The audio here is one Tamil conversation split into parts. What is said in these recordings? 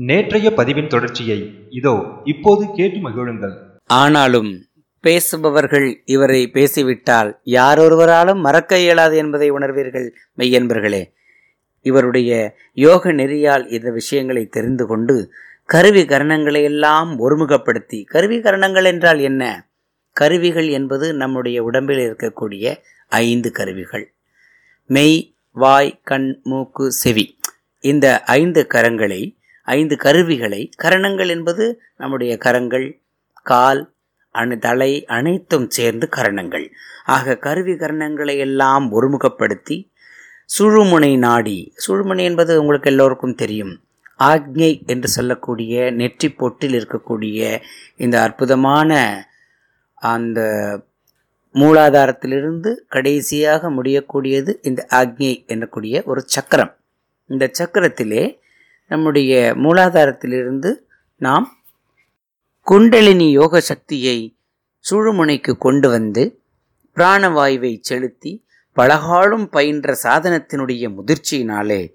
நேற்றைய பதிவின் தொடர்ச்சியை இதோ இப்போது கேட்டு மகிழுங்கள். ஆனாலும் பேசுபவர்கள் இவரை பேசிவிட்டால் யாரொருவராலும் மறக்க இயலாது என்பதை உணர்வீர்கள் மெய்யன்பர்களே. இவருடைய யோக நெறியால் இந்த விஷயங்களை தெரிந்து கொண்டு கருவி கரணங்களை எல்லாம் ஒருமுகப்படுத்தி கருவி கரணங்கள் என்றால் என்ன? கருவிகள் என்பது நம்முடைய உடம்பில் இருக்கக்கூடிய ஐந்து கருவிகள். மெய் வாய் கண் மூக்கு செவி. இந்த ஐந்து கரங்களை ஐந்து கருவிகளை கரணங்கள் என்பது நம்முடைய கரங்கள் கால் அணு தலை அனைத்தும் சேர்ந்து கரணங்கள். ஆக கருவி கரணங்களை எல்லாம் ஒருமுகப்படுத்தி சுழுமுனை நாடி சுழுமுனை என்பது உங்களுக்கு எல்லோருக்கும் தெரியும். ஆக்ஞை என்று சொல்லக்கூடிய நெற்றி பொட்டில் இருக்கக்கூடிய இந்த அற்புதமான அந்த மூலாதாரத்திலிருந்து கடைசியாக முடியக்கூடியது இந்த ஆக்ஞை என்னக்கூடிய ஒரு சக்கரம். இந்த சக்கரத்திலே நம்முடைய மூலாதாரத்திலிருந்து நாம் குண்டலினி யோக சக்தியை சுழுமுனைக்கு கொண்டு வந்து பிராணவாயுவை செலுத்தி பலகாலும் பயின்ற சாதனத்தினுடைய முதிர்ச்சியினாலே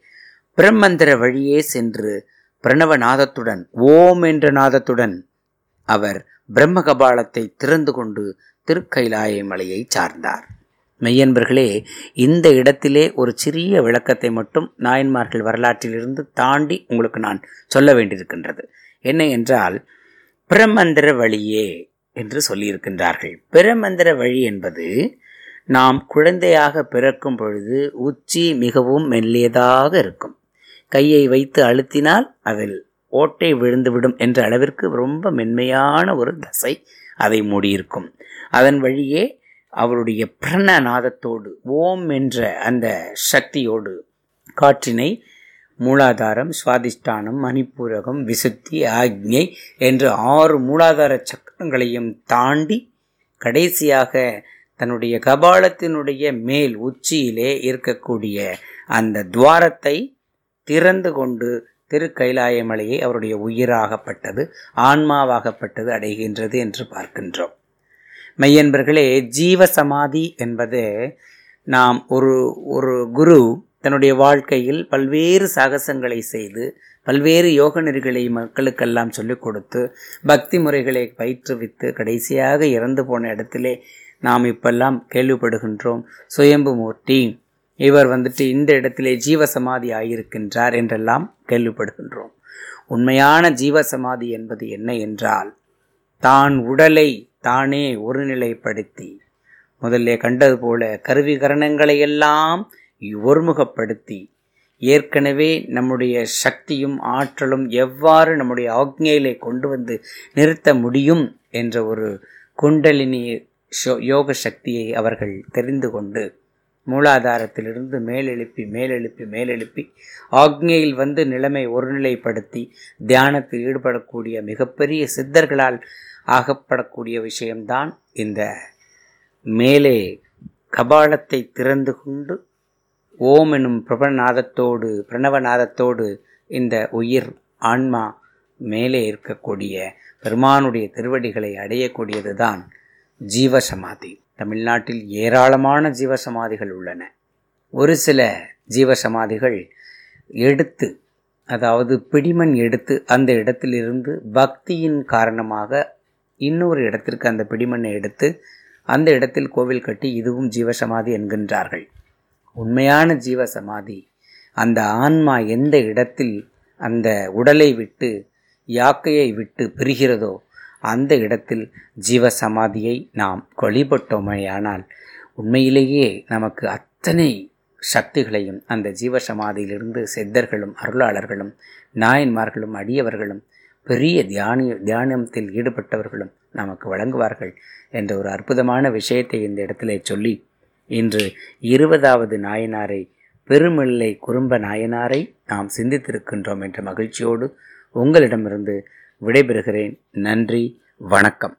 பிரம்மந்திர வழியே சென்று பிரணவநாதத்துடன் ஓம் என்ற நாதத்துடன் அவர் பிரம்ம கபாலத்தை திறந்து கொண்டு திருக்கைலாய மலையை சார்ந்தார். மெய்யன்பர்களே இந்த இடத்திலே ஒரு சிறிய விளக்கத்தை மட்டும் நாயன்மார்கள் வரலாற்றிலிருந்து தாண்டி உங்களுக்கு நான் சொல்ல வேண்டியிருக்கின்றது. என்ன என்றால் பிரமந்திர வழியே என்று சொல்லியிருக்கின்றார்கள். பிரமந்திர வழி என்பது நாம் குழந்தையாக பிறக்கும் பொழுது உச்சி மிகவும் மெல்லியதாக இருக்கும். கையை வைத்து அழுத்தினால் அதில் ஓட்டை விழுந்துவிடும் என்ற அளவிற்கு ரொம்ப மென்மையான ஒரு தசை அதை மூடியிருக்கும். அதன் வழியே அவருடைய பிரணநாதத்தோடு ஓம் என்ற அந்த சக்தியோடு காற்றினை மூலாதாரம் சுவாதிஷ்டானம் மணிப்பூரகம் விசுத்தி ஆக்ஞை என்ற ஆறு மூலாதார சக்கரங்களையும் தாண்டி கடைசியாக தன்னுடைய கபாலத்தினுடைய மேல் உச்சியிலே இருக்கக்கூடிய அந்த துவாரத்தை திறந்து கொண்டு திரு கைலாயமலையை அவருடைய உயிராகப்பட்டது ஆன்மாவாகப்பட்டது அடைகின்றது என்று பார்க்கின்றோம். மெய்யன்பர்களே ஜீவ சமாதி என்பது நாம் ஒரு ஒரு குரு தன்னுடைய வாழ்க்கையில் பல்வேறு சாகசங்களை செய்து பல்வேறு யோக நெறிகளை மக்களுக்கெல்லாம் சொல்லிக் கொடுத்து பக்தி முறைகளை பயிற்றுவித்து கடைசியாக இறந்து போன இடத்திலே நாம் இப்பெல்லாம் கேள்விப்படுகின்றோம் சுயம்பு மூர்த்தி இவர் வந்துட்டு இந்த இடத்திலே ஜீவசமாதி ஆகியிருக்கின்றார் என்றெல்லாம் கேள்விப்படுகின்றோம். உண்மையான ஜீவசமாதி என்பது என்ன என்றால் தான் உடலை தானே ஒருநிலைப்படுத்தி. முதல்ல கண்டது போல கருவி கரணங்களை எல்லாம் ஒருமுகப்படுத்தி. ஏற்கனவே நம்முடைய சக்தியும் ஆற்றலும் எவ்வாறு நம்முடைய ஆக்ஞையிலே கொண்டு வந்து நிறுத்த முடியும் என்ற ஒரு குண்டலினி யோக சக்தியை அவர்கள் தெரிந்து கொண்டு மூலாதாரத்திலிருந்து மேலெழுப்பி மேலெழுப்பி மேலெழுப்பி ஆக்ஞையில் வந்து நிலைமை ஒருநிலைப்படுத்தி தியானத்தில் ஈடுபடக்கூடிய மிகப்பெரிய சித்தர்களால் ஆகப்படக்கூடிய விஷயம்தான் இந்த மேலே கபாலத்தை திறந்து கொண்டு ஓம் எனும் பிரபநாதத்தோடு பிரணவநாதத்தோடு இந்த உயிர் ஆன்மா மேலே இருக்கக்கூடிய பெருமானுடைய திருவடிகளை அடையக்கூடியது தான் ஜீவசமாதி. தமிழ்நாட்டில் ஏராளமான ஜீவசமாதிகள் உள்ளன. ஒரு சில ஜீவசமாதிகள் எடுத்து அதாவது பிடிமண் எடுத்து அந்த இடத்திலிருந்து பக்தியின் காரணமாக இன்னொரு இடத்திற்கு அந்த பிடிமண்ணை எடுத்து அந்த இடத்தில் கோவில் கட்டி இதுவும் ஜீவசமாதி என்கின்றார்கள். உண்மையான ஜீவசமாதி அந்த ஆன்மா எந்த இடத்தில் அந்த உடலை விட்டு யாக்கையை விட்டு பிரிகிறதோ அந்த இடத்தில் ஜீவசமாதியை நாம் வழிபட்டோமேயானால் உண்மையிலேயே நமக்கு அத்தனை சக்திகளையும் அந்த ஜீவசமாதியிலிருந்து சித்தர்களும் அருளாளர்களும் நாயன்மார்களும் அடியவர்களும் பெரிய தியானிய தியானத்தில் ஈடுபட்டவர்களும் நமக்கு வழங்குவார்கள் என்ற ஒரு அற்புதமான விஷயத்தை இந்த இடத்திலே சொல்லி இன்று இருபதாவது நாயனாரை பெருமில்லை குறும்ப நாயனாரை நாம் சிந்தித்திருக்கின்றோம் என்ற மகிழ்ச்சியோடு உங்களிடமிருந்து விடைபெறுகிறேன். நன்றி வணக்கம்.